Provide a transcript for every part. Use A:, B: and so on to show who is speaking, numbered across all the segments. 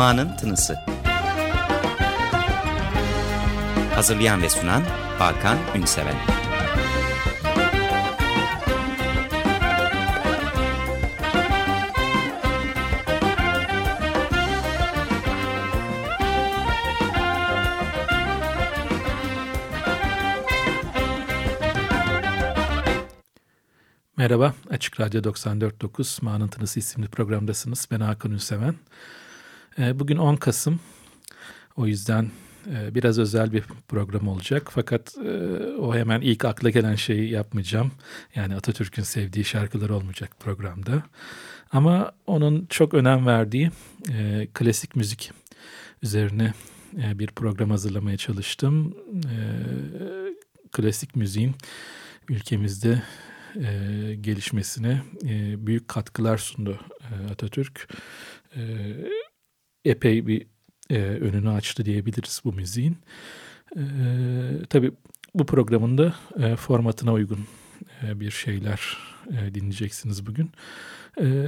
A: Ma'nın Tınısı. Hazırlayan ve sunan Hakan Ünseven.
B: Merhaba, Açık Radyo 94.9 Mağanın Tınısı isimli programdasınız. Ben Hakan Ünseven. Ee, bugün 10 Kasım, o yüzden e, biraz özel bir program olacak. Fakat e, o hemen ilk akla gelen şeyi yapmayacağım. Yani Atatürk'ün sevdiği şarkılar olmayacak programda. Ama onun çok önem verdiği e, klasik müzik üzerine bir program hazırlamaya çalıştım. Klasik müziğin ülkemizde gelişmesine büyük katkılar sundu e, Atatürk. Epey bir e, önünü açtı diyebiliriz bu müziğin. E, tabii bu programın da e, formatına uygun e, bir şeyler e, dinleyeceksiniz bugün. E,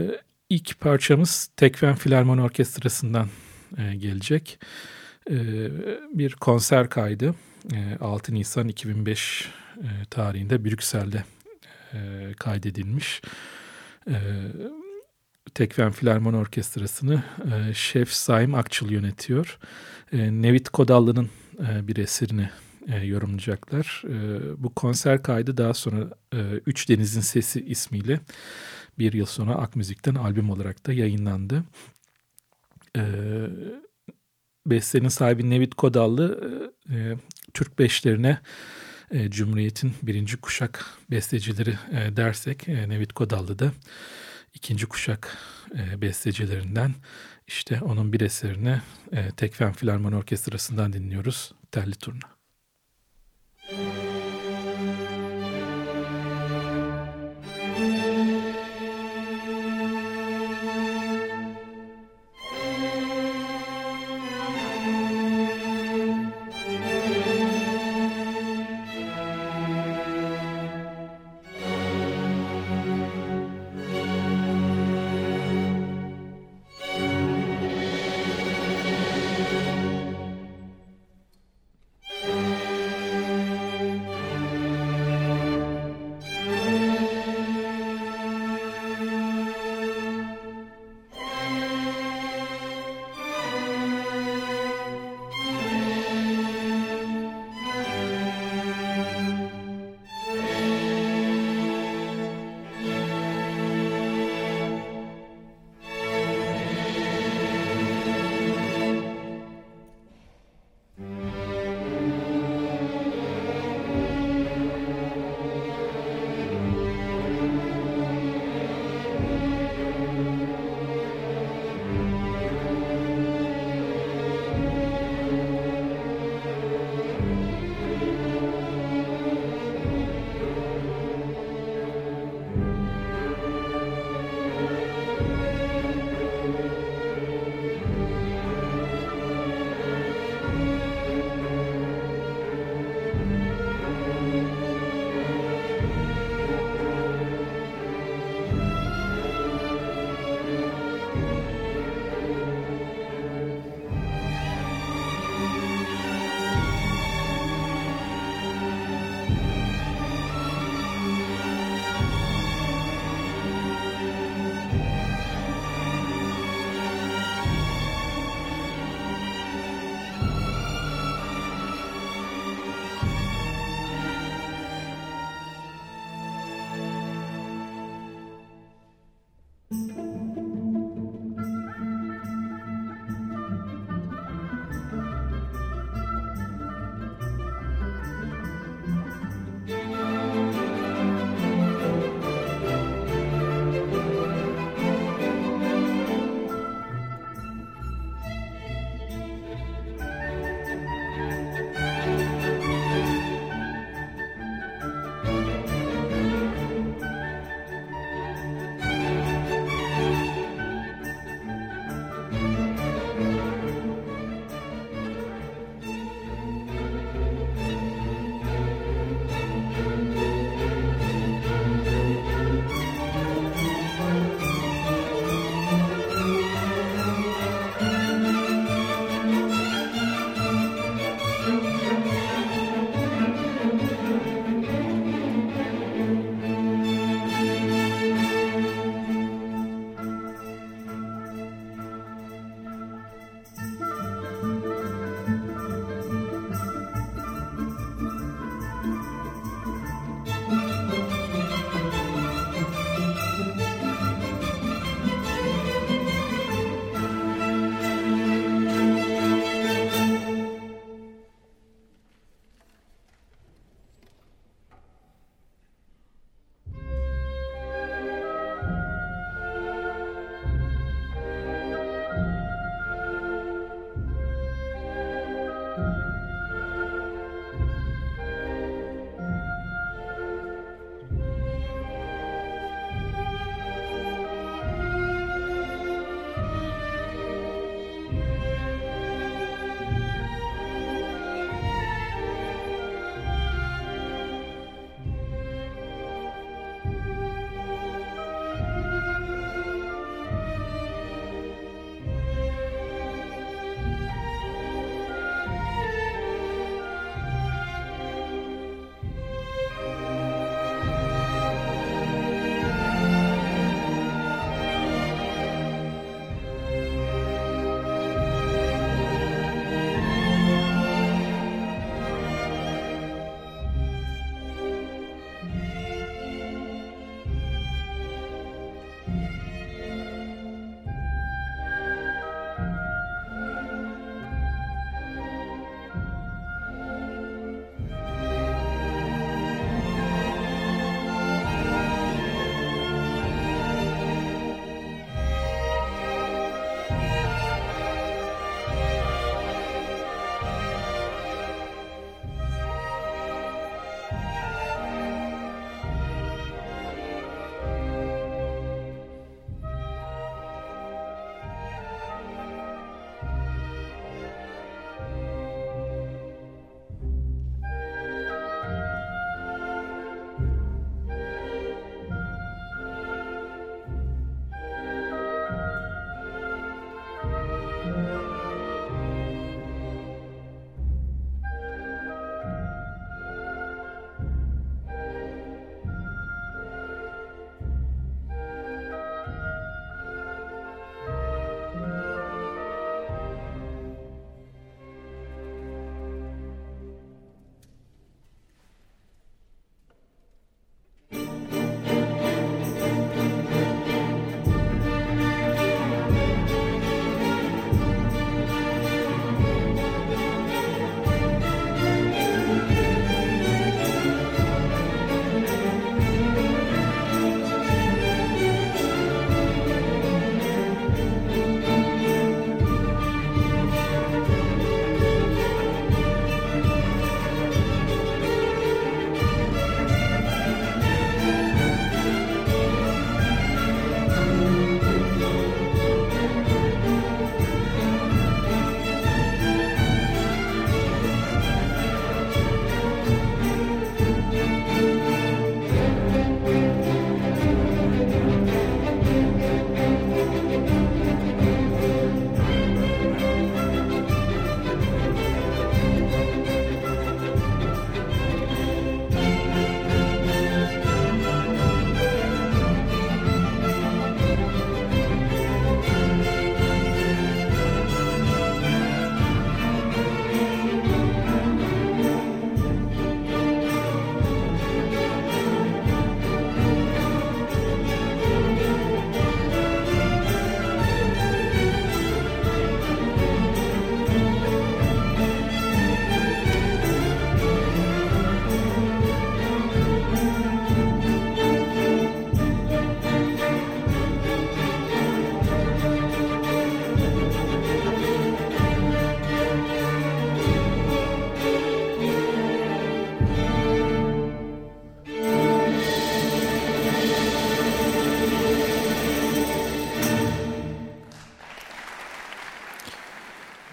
B: ilk parçamız Tekfen Filarmoni Orkestrası'ndan e, gelecek. E, bir konser kaydı. E, 6 Nisan 2005 e, tarihinde Brüksel'de e, kaydedilmiş. E, Tekfen Filarmon Orkestrası'nı e, Şef Saim Akçıl yönetiyor. E, Nevit Kodallı'nın e, bir eserini e, yorumlayacaklar. E, bu konser kaydı daha sonra e, Üç Deniz'in Sesi ismiyle bir yıl sonra Ak Müzik'ten albüm olarak da yayınlandı. E, bestenin sahibi Nevit Kodallı e Türk beşlerine e, Cumhuriyet'in birinci kuşak bestecileri e, dersek e, Nevit Kodallı da ikinci kuşak e, bestecilerinden işte onun bir eserini e, Tekfen Filarmoni Orkestrası'ndan dinliyoruz. Telli Turna. Müzik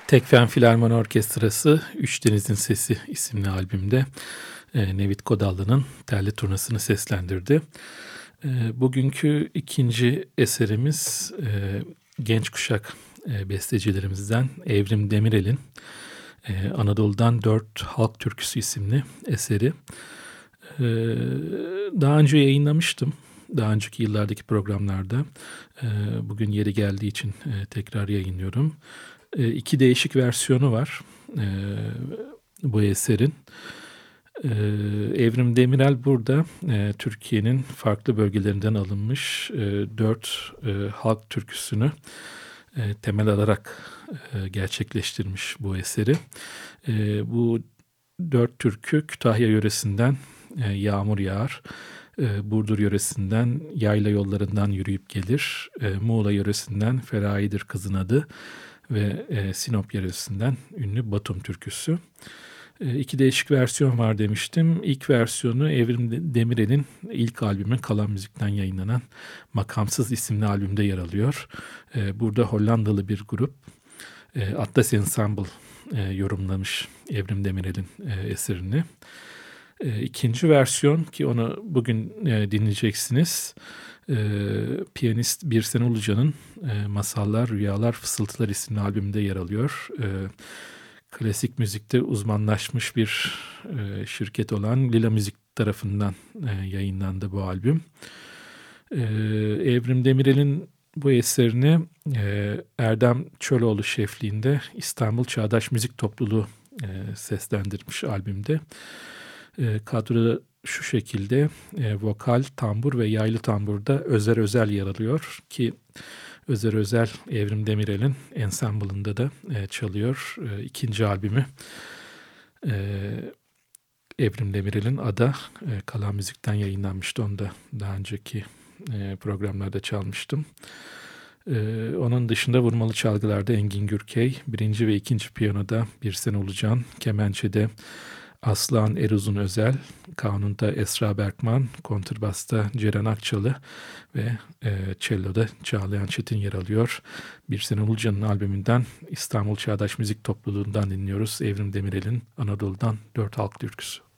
B: Tekfen Filarmoni Orkestrası Üç Denizin Sesi isimli albümde e, Nevit Kodallı'nın derli turnasını seslendirdi. E, bugünkü ikinci eserimiz e, genç kuşak e, bestecilerimizden Evrim Demirel'in e, Anadolu'dan Dört Halk Türküsü isimli eseri. E, daha önce yayınlamıştım. Daha önceki yıllardaki programlarda. E, bugün yeri geldiği için e, tekrar yayınlıyorum. E, iki değişik versiyonu var e, bu eserin. E, Evrim Demirel burada e, Türkiye'nin farklı bölgelerinden alınmış dört halk türküsünü temel alarak gerçekleştirmiş bu eseri. Bu dört türkü Kütahya yöresinden Yağmur Yağar, Burdur yöresinden Yayla yollarından yürüyüp gelir, Muğla yöresinden Ferahi'dir kızın adı ve e, Sinop yöresinden ünlü Batum türküsü. E, iki değişik versiyon var demiştim. İlk versiyonu Evrim Demirel'in ilk albümü Kalan Müzik'ten yayınlanan Makamsız isimli albümde yer alıyor. E, burada Hollandalı bir grup e, Atlas Ensemble e, yorumlamış Evrim Demirel'in e, eserini. E, ikinci versiyon ki onu bugün e, dinleyeceksiniz. E, piyanist Birsen Ulucan'ın e, Masallar, Rüyalar, Fısıltılar isimli albümünde yer alıyor. E, klasik müzikte uzmanlaşmış bir e, şirket olan Lila Müzik tarafından e, yayınlandı bu albüm. E, Evrim Demirel'in bu eserini e, Erdem Çöloğlu şefliğinde İstanbul Çağdaş Müzik Topluluğu e, seslendirmiş albümde. E, kadroda şu şekilde e, vokal, tambur ve yaylı tamburda Özer Özel yer alıyor ki Özer Özel Evrim Demirel'in ensemble'ında da e, çalıyor. E, ikinci albümü e, Evrim Demirel'in Ada e, Kalan Müzik'ten yayınlanmıştı. Onu da daha önceki e, programlarda çalmıştım. E, onun dışında vurmalı çalgılarda Engin Gürkey, birinci ve ikinci piyanoda Birsen Ulucan, kemençede Aslan Eruzun Özel, Kanun'da Esra Berkman, Kontrbasta Ceren Akçalı ve e, Cello'da Çağlayan Çetin yer alıyor. Bir Sene Ulucan'ın albümünden İstanbul Çağdaş Müzik Topluluğundan dinliyoruz. Evrim Demirel'in Anadolu'dan Dört Halk Türküsü.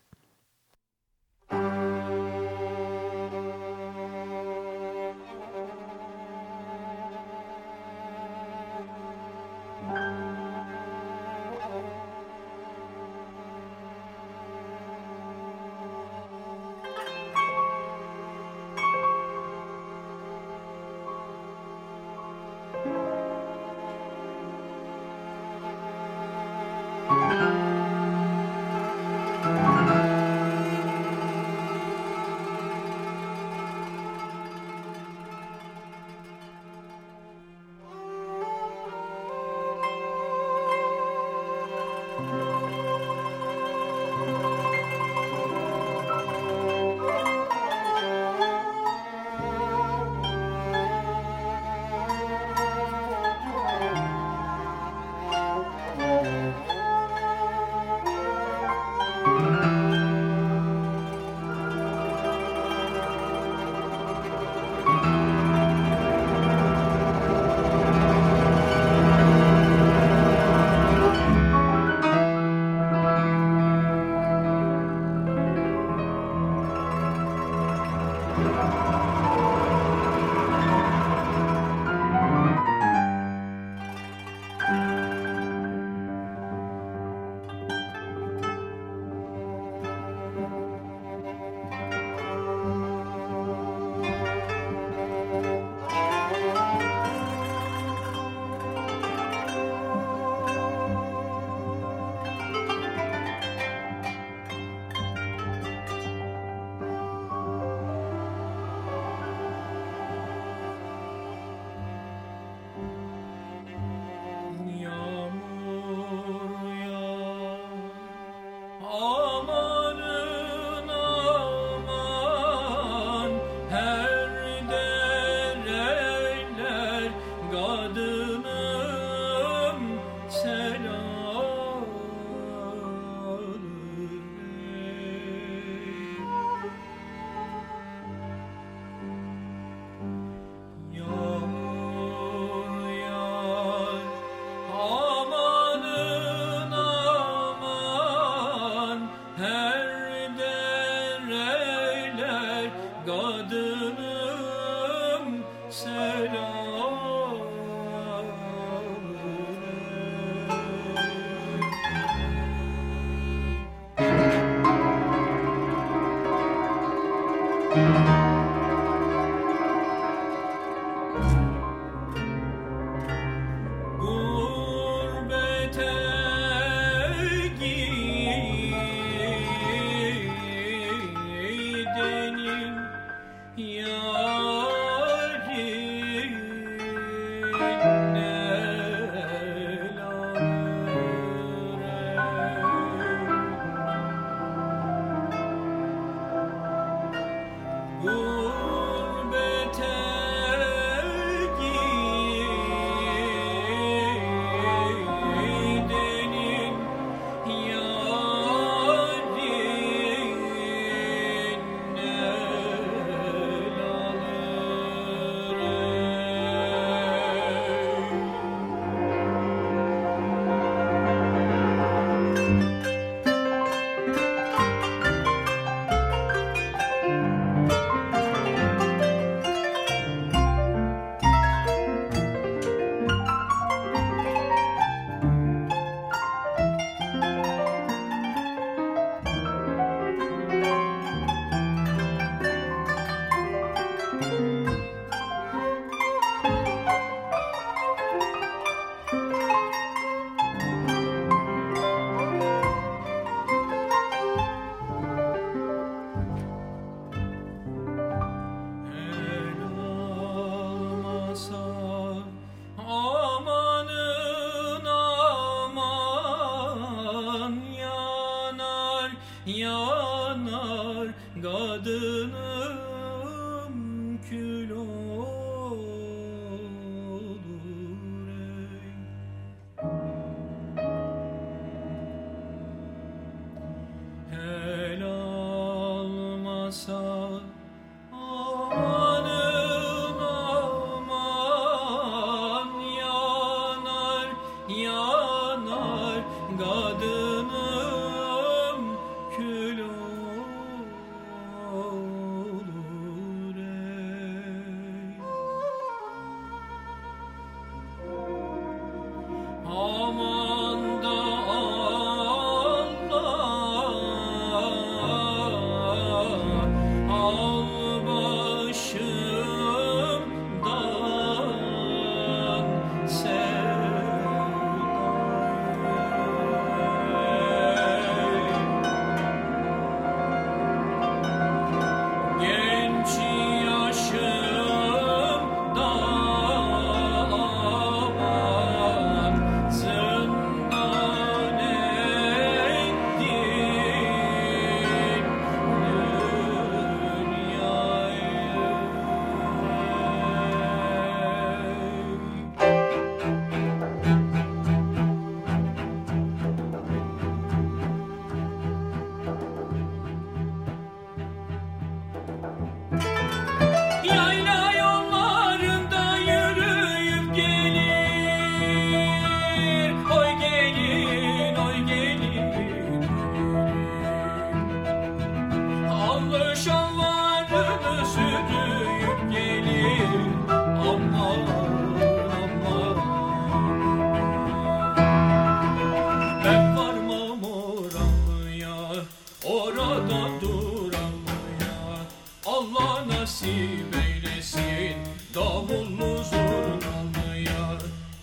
C: Allah nasip eylesin Davullu zurn almıyor.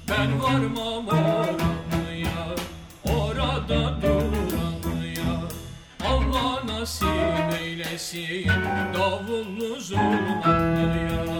C: Ben varmam oranlıya Orada duranlıya Allah nasip eylesin Davullu zurn almıyor.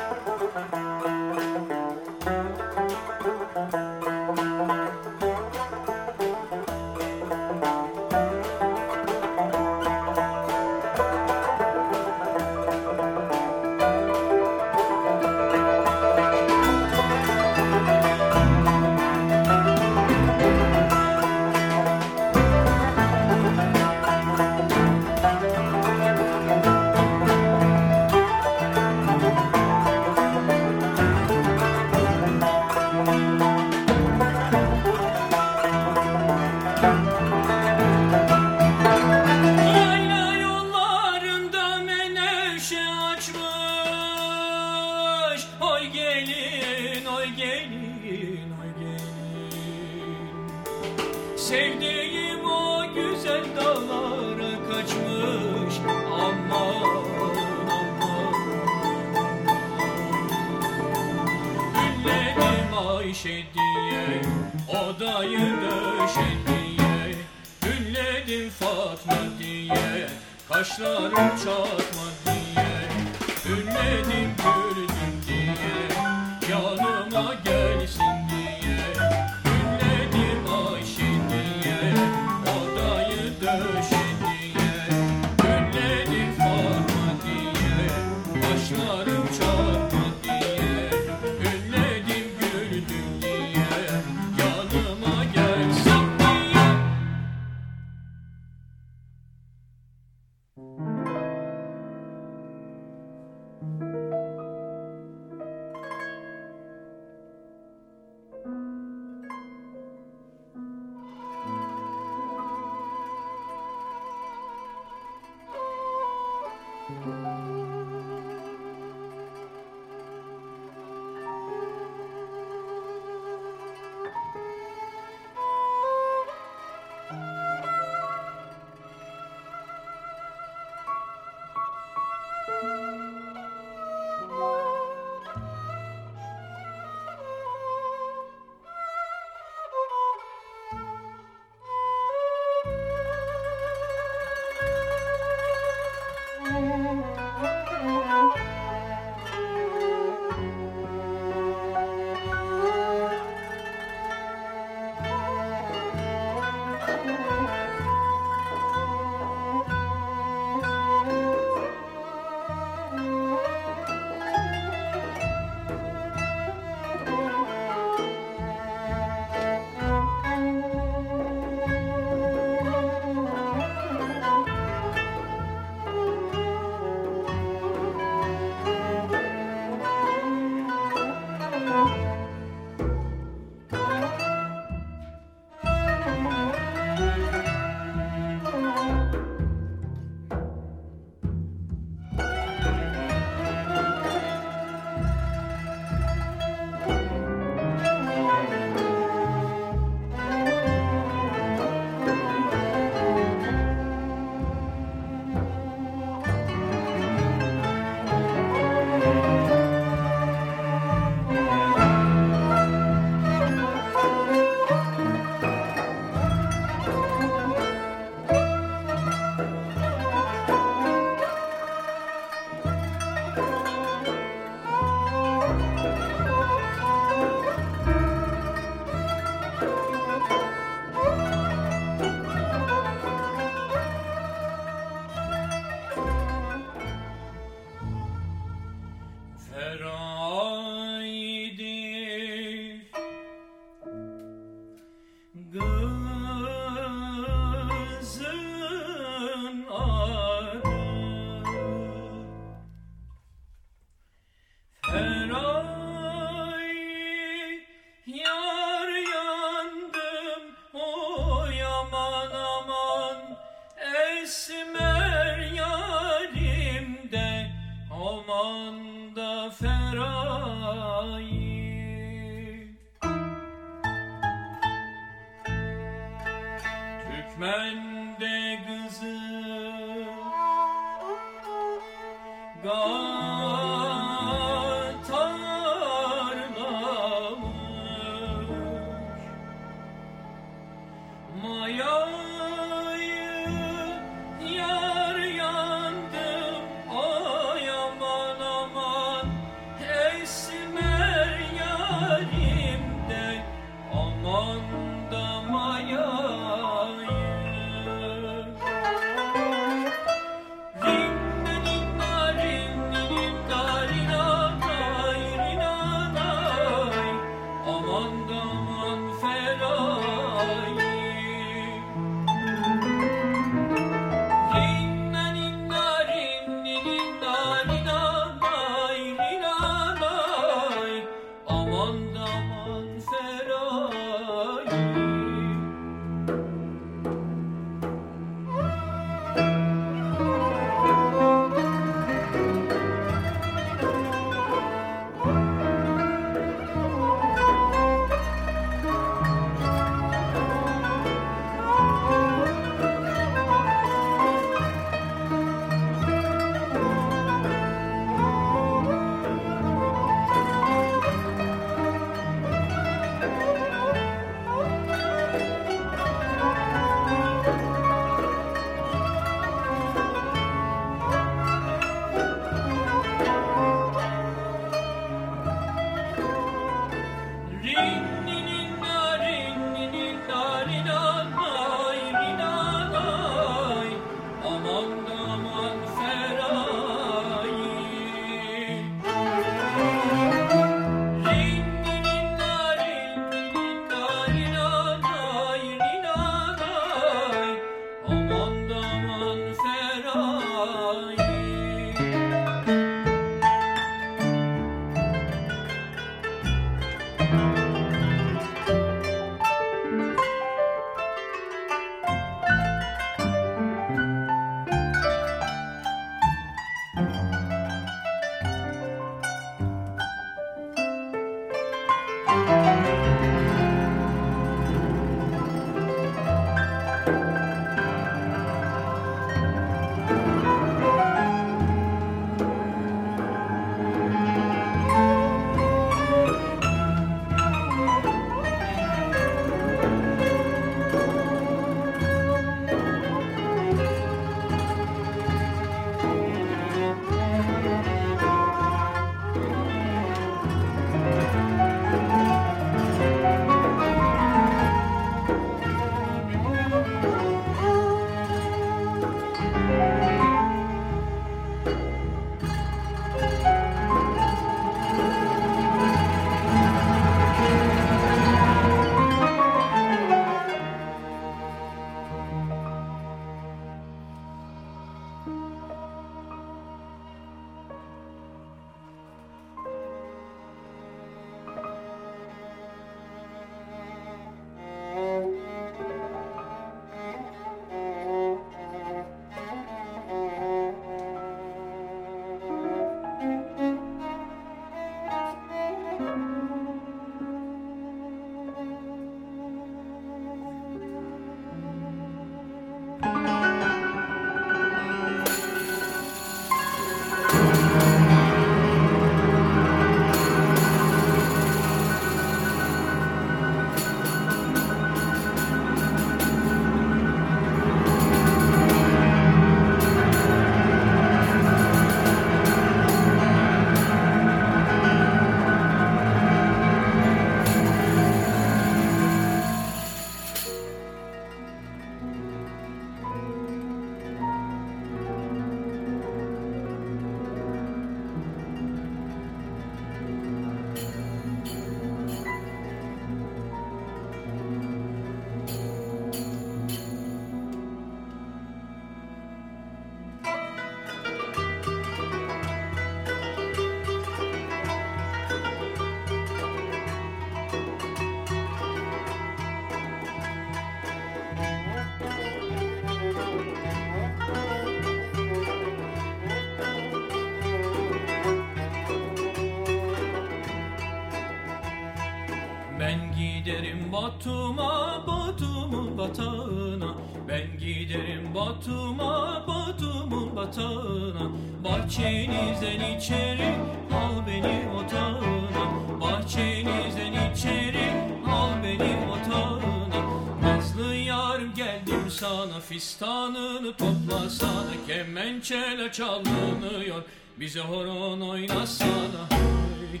C: Batağına Bahçenizden içeri al beni otağına. Bahçenizden içeri al beni otağına. Nazlı yarım geldim sana Fistanını topla sana. Kemençele çalınıyor Bize horon oynasana. Hey.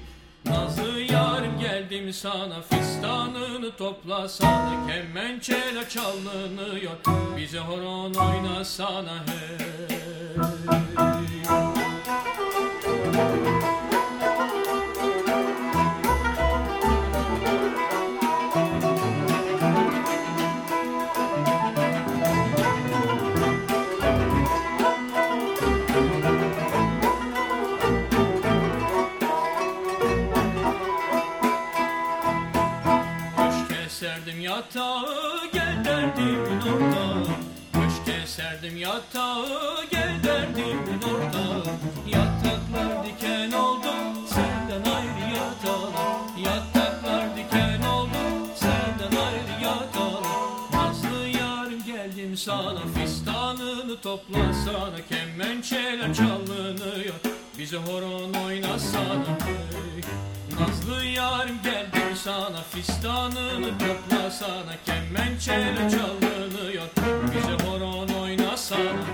C: Nazlı yarım geldim sana? Fistanını topla sana. Kemençele çalınıyor. Bize horon oynasana. Hey serdim yatağı gel derdimin ortağı Köşke serdim yatağı gel derdimin ortağı Yataklar diken oldu senden ayrı yatalım. Yataklar diken oldu senden ayrı yatalım. Nazlı yarım geldim sana fistanını toplasana Kemençeler çalınıyor bize horon oynasana. Hey. Nazlı yarim geldim sana Fistanını toplasana Kemençele çalınıyor Bize horon oynasana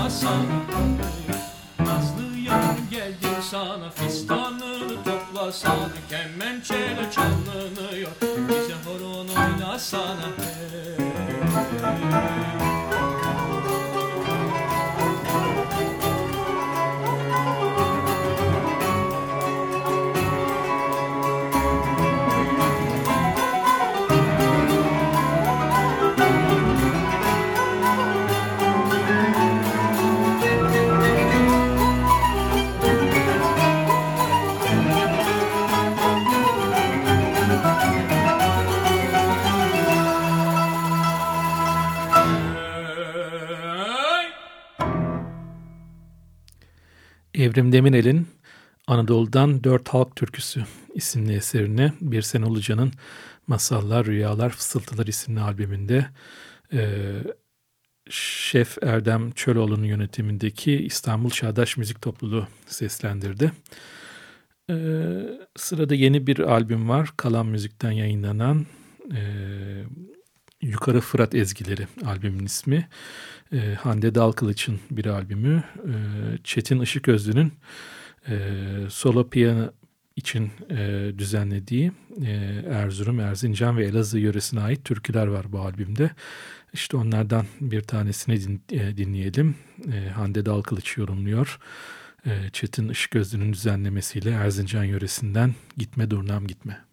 C: oynasana Nazlı yarım geldim sana. Fistanını topla sana Kemençele çalınıyor. Bize horon oynasana. Hey!
B: Evrim Demirel'in Anadolu'dan Dört Halk Türküsü isimli eserine Birsen Ulucan'ın Masallar, Rüyalar, Fısıltılar isimli albümünde e, Şef Erdem Çöloğlu'nun yönetimindeki İstanbul Çağdaş Müzik Topluluğu seslendirdi. E, sırada yeni bir albüm var. Kalan Müzik'ten yayınlanan e, Yukarı Fırat Ezgileri albümün ismi. E, Hande Dalkılıç'ın bir albümü. E, Çetin Işıközlü'nün e, solo piyano için e, düzenlediği e, Erzurum, Erzincan ve Elazığ yöresine ait türküler var bu albümde. İşte onlardan bir tanesini din, e, dinleyelim. E, Hande Dalkılıç yorumluyor. E, Çetin Işıközlü'nün düzenlemesiyle Erzincan yöresinden Gitme Durnam Gitme.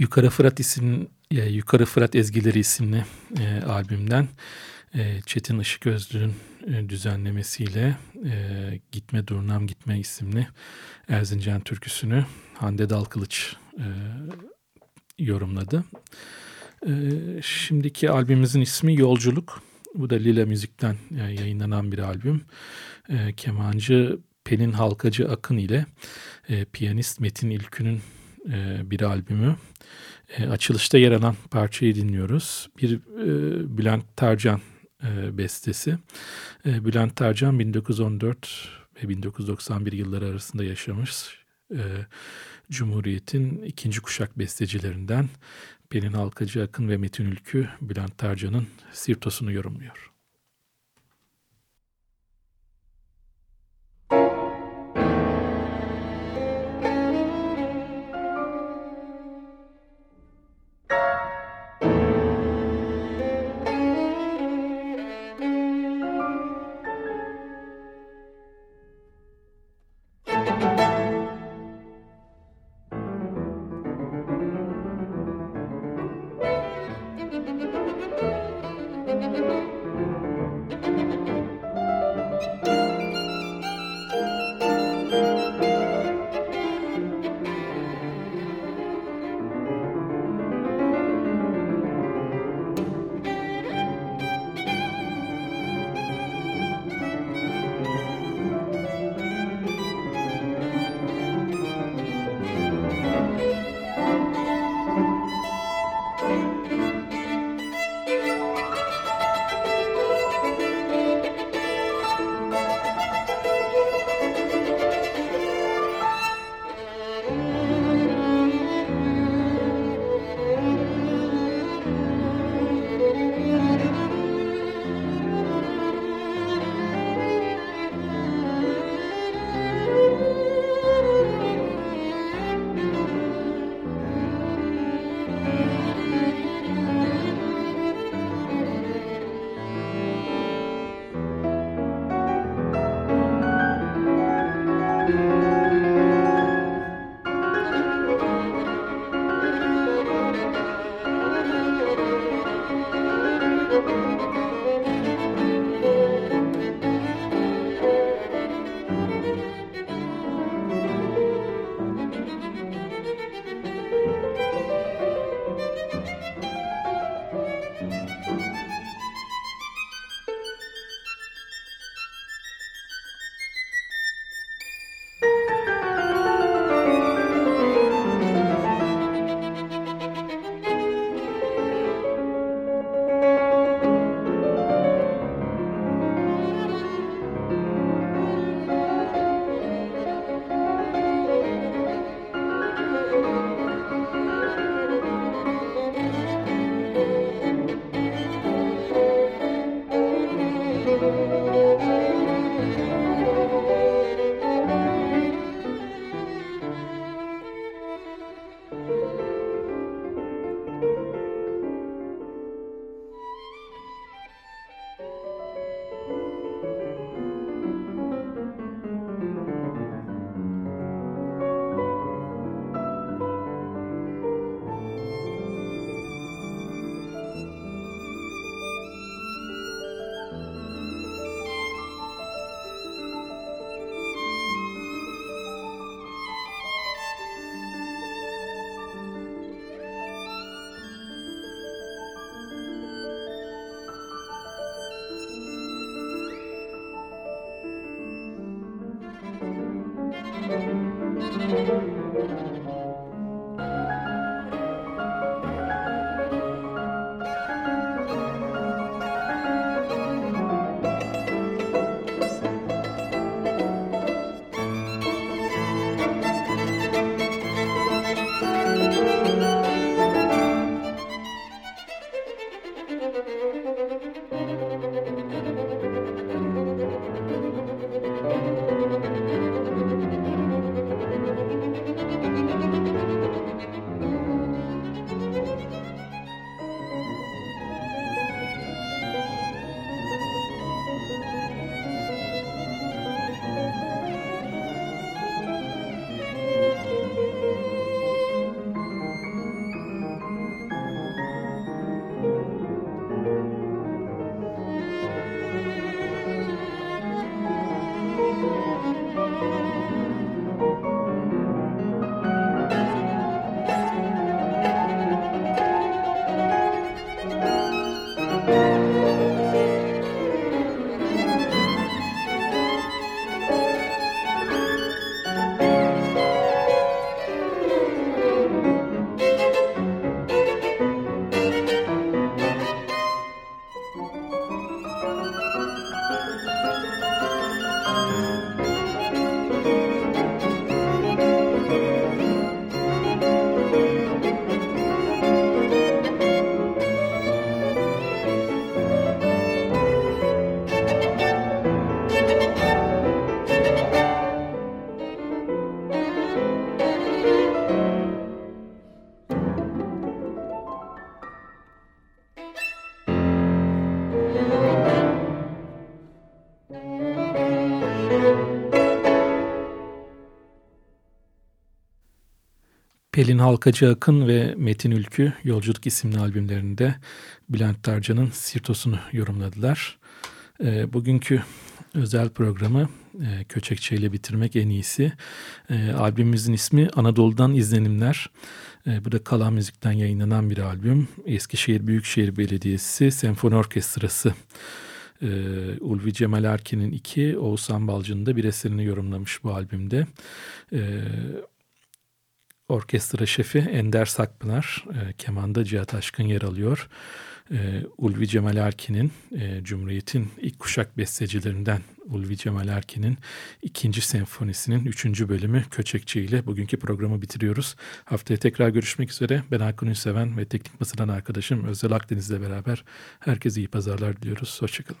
B: Yukarı Fırat isim, Yukarı Fırat Ezgileri isimli e, albümden e, Çetin Işıközlü'nün e, düzenlemesiyle e, Gitme Durnam Gitme isimli Erzincan türküsünü Hande Dalkılıç e, yorumladı. E, şimdiki albümümüzün ismi Yolculuk. Bu da Lila Müzik'ten e, yayınlanan bir albüm. E, kemancı Pelin Halkacı Akın ile e, piyanist Metin İlkü'nün e, bir albümü. E, açılışta yer alan parçayı dinliyoruz. Bir e, Bülent Tercan e, bestesi. E, Bülent Tercan 1914 ve 1991 yılları arasında yaşamış. E, Cumhuriyet'in ikinci kuşak bestecilerinden Pelin Halkacı Akın ve Metin Ülkü Bülent Tercan'ın Sirtos'unu yorumluyor. Pelin Halkacı Akın ve Metin Ülkü Yolculuk isimli albümlerinde Bülent Tarcan'ın Sirtos'unu yorumladılar. E, bugünkü özel programı e, Köçekçe ile bitirmek en iyisi. E, albümümüzün ismi Anadolu'dan İzlenimler. E, bu da Kalan Müzik'ten yayınlanan bir albüm. Eskişehir Büyükşehir Belediyesi Senfoni Orkestrası. E, Ulvi Cemal Erkin'in iki, Oğuzhan Balcı'nın da bir eserini yorumlamış bu albümde. E, orkestra şefi Ender Sakpınar, e, kemanda Cihat Aşkın yer alıyor e, Ulvi Cemal Erkin'in e, Cumhuriyet'in ilk kuşak bestecilerinden Ulvi Cemal Erkin'in ikinci senfonisinin üçüncü bölümü Köçekçi ile bugünkü programı bitiriyoruz. Haftaya tekrar görüşmek üzere. Ben Hakan Ünseven ve teknik masadan arkadaşım Özel Akdeniz'le beraber herkese iyi pazarlar diliyoruz. Hoşçakalın.